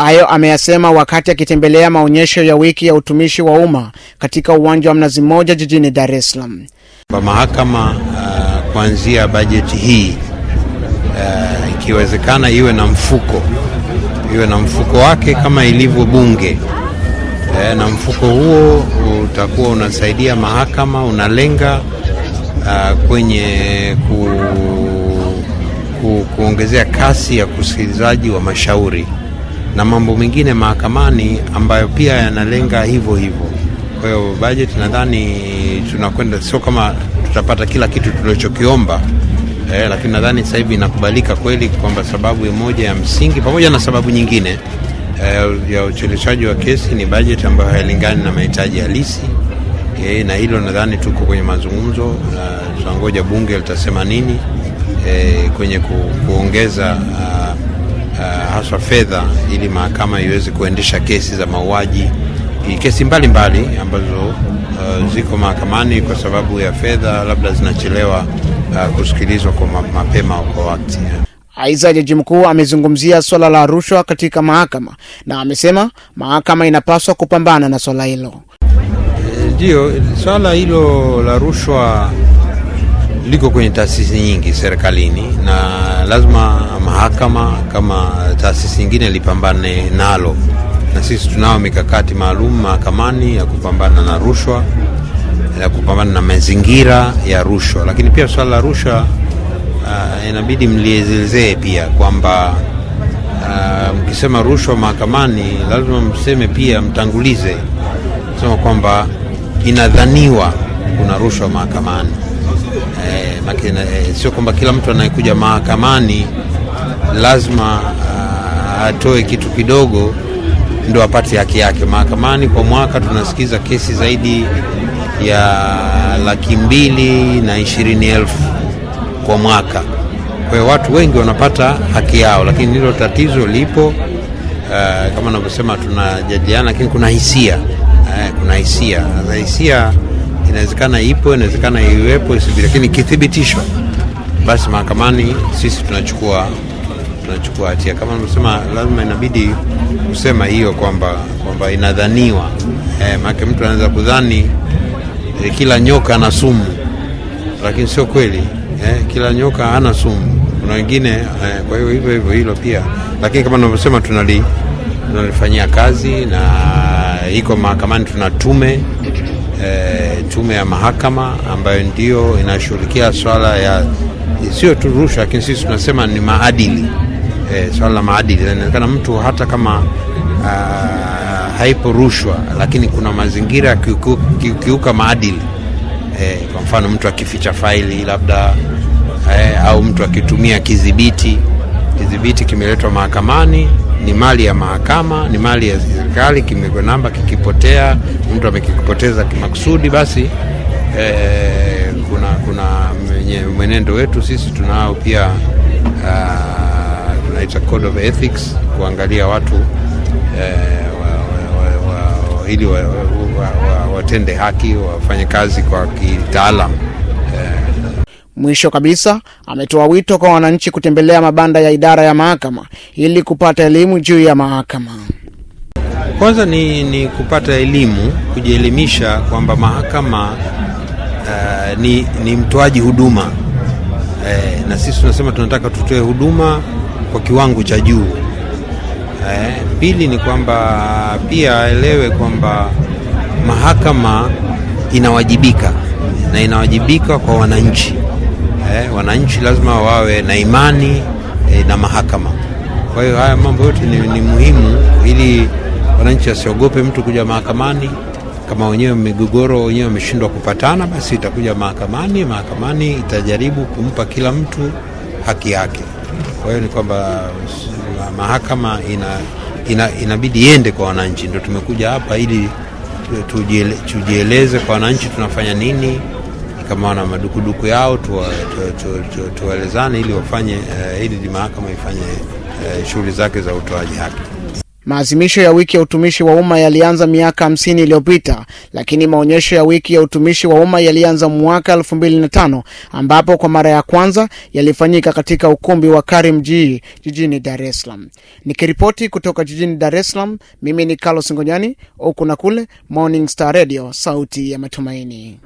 Hayo ameyasema wakati akitembelea maonyesho ya wiki ya utumishi wa umma katika uwanja wa Mnazi Mmoja jijini Dar es Salaam. Mahakama uh, kuanzia bajeti hii uh, ikiwezekana iwe na mfuko iwe na mfuko wake kama ilivyo bunge uh, na mfuko huo utakuwa unasaidia mahakama, unalenga uh, kwenye ku, ku, kuongezea kasi ya usikilizaji wa mashauri na mambo mengine mahakamani ambayo pia yanalenga hivyo hivyo. Kwa hiyo bajeti nadhani tunakwenda, sio kama tutapata kila kitu tulichokiomba eh, lakini nadhani sasa hivi inakubalika kweli kwamba sababu moja ya msingi pamoja na sababu nyingine eh, ya ucheleshaji wa kesi ni bajeti ambayo hailingani na mahitaji halisi eh, na hilo nadhani tuko kwenye mazungumzo na tunangoja bunge litasema nini eh, kwenye ku, kuongeza uh, haswa fedha ili mahakama iweze kuendesha kesi za mauaji, kesi mbalimbali mbali, ambazo uh, ziko mahakamani kwa sababu ya fedha labda zinachelewa uh, kusikilizwa kwa mapema kwa wakati. Aidha, jaji mkuu amezungumzia swala la rushwa katika mahakama na amesema mahakama inapaswa kupambana na swala hilo. Ndio, e, swala hilo la rushwa liko kwenye taasisi nyingi serikalini na lazima mahakama kama taasisi nyingine lipambane nalo, na sisi tunao mikakati maalum mahakamani ya kupambana na rushwa, ya kupambana na mazingira ya rushwa, lakini pia swala la rushwa uh, inabidi mlielezee pia kwamba uh, mkisema rushwa mahakamani lazima mseme pia, mtangulize sema kwamba inadhaniwa kuna rushwa mahakamani. Eh, e, sio kwamba kila mtu anayekuja mahakamani lazima uh, atoe kitu kidogo ndo apate haki yake. Mahakamani kwa mwaka tunasikiza kesi zaidi ya laki mbili na ishirini elfu kwa mwaka. Kwa hiyo watu wengi wanapata haki yao, lakini hilo tatizo lipo. Uh, kama navyosema tunajadiliana, lakini kuna hisia uh, kuna hisia sasa. Hisia inawezekana ipo, inawezekana iwepo, lakini ikithibitishwa, basi mahakamani sisi tunachukua tunachukua hatia. Kama navyosema, lazima inabidi kusema hiyo kwamba kwamba inadhaniwa eh, maana mtu anaweza kudhani eh, kila nyoka ana sumu, lakini sio kweli eh, kila nyoka hana sumu. Kuna wengine eh, kwa hiyo hivyo hivyo hilo pia, lakini kama navyosema tunali tunalifanyia kazi na iko mahakamani. Tuna tume e, tume ya mahakama ambayo ndio inashughulikia swala ya sio tu rushwa, lakini sisi tunasema ni maadili e, swala la maadili. Inaonekana mtu hata kama a, haipo rushwa, lakini kuna mazingira ya kiuka maadili e, kwa mfano mtu akificha faili labda e, au mtu akitumia kidhibiti. Kidhibiti kimeletwa mahakamani ni mali ya mahakama, ni mali ya serikali. Kimekwa namba, kikipotea, mtu amekipoteza kimakusudi, basi e, kuna kuna mwenendo wetu sisi tunao pia uh, tunaita code of ethics kuangalia watu eh, wa, wa, wa, wa, ili watende wa, wa, wa haki, wafanye kazi kwa kitaalam eh, Mwisho kabisa ametoa wito kwa wananchi kutembelea mabanda ya idara ya mahakama ili kupata elimu juu ya mahakama. Kwanza ni, ni kupata elimu, kujielimisha kwamba mahakama uh, ni, ni mtoaji huduma uh, na sisi tunasema tunataka tutoe huduma kwa kiwango cha juu. Eh, pili ni kwamba pia aelewe kwamba mahakama inawajibika na inawajibika kwa wananchi. Eh, wananchi lazima wawe na imani eh, na mahakama. Kwa hiyo haya mambo yote ni, ni muhimu ili wananchi wasiogope mtu kuja mahakamani. Kama wenyewe migogoro wenyewe wameshindwa kupatana, basi itakuja mahakamani, mahakamani itajaribu kumpa kila mtu haki yake. Kwa hiyo ni kwamba mahakama ina, ina, inabidi iende kwa wananchi. Ndio tumekuja hapa ili tujiele, tujieleze kwa wananchi tunafanya nini kama wana madukuduku yao tuwaelezane ili wafanye uh, ili mahakama ifanye uh, shughuli zake za utoaji haki. Maadhimisho ya wiki ya utumishi wa umma yalianza miaka hamsini iliyopita, lakini maonyesho ya wiki ya utumishi wa umma yalianza mwaka elfu mbili na tano ambapo kwa mara ya kwanza yalifanyika katika ukumbi wa karim Karimjee jijini Dar es Salaam. Nikiripoti kutoka jijini Dar es Salaam, mimi ni Carlos Ngonyani, huku na kule Morning Star Radio, sauti ya matumaini.